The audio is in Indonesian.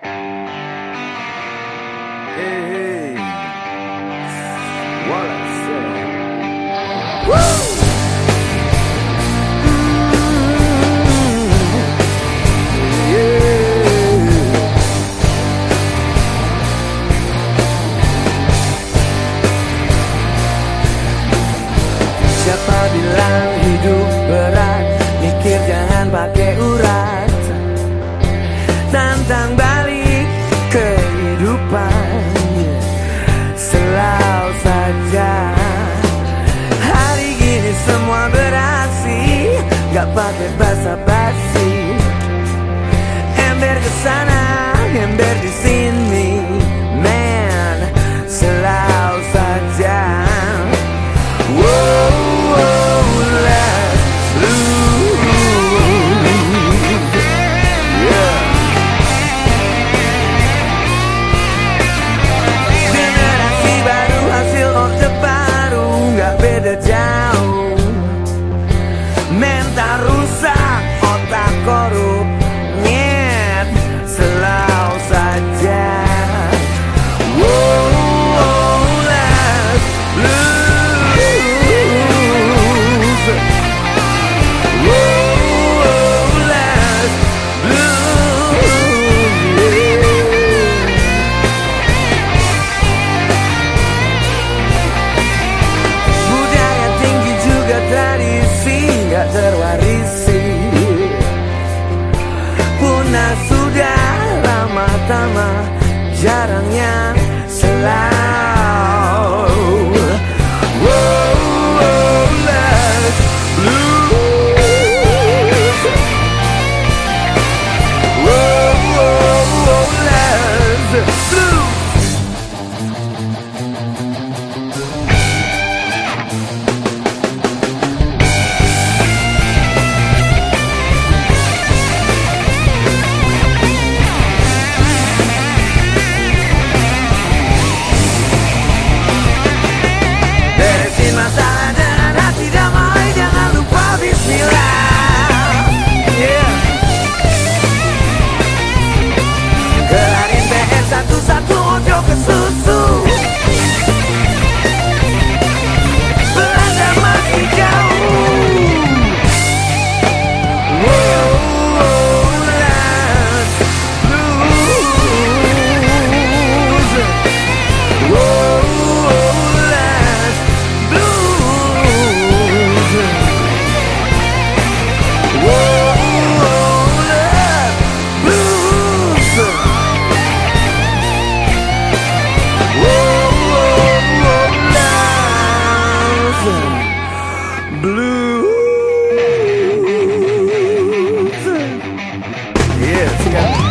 Hey, what I say. Yeah. Siapa bilang hidup berat Mikir jangan pakai urat Tantang balik pasa pasi En vez sana, en vez sin Punah sudah lama tama Jarang yang selalu America.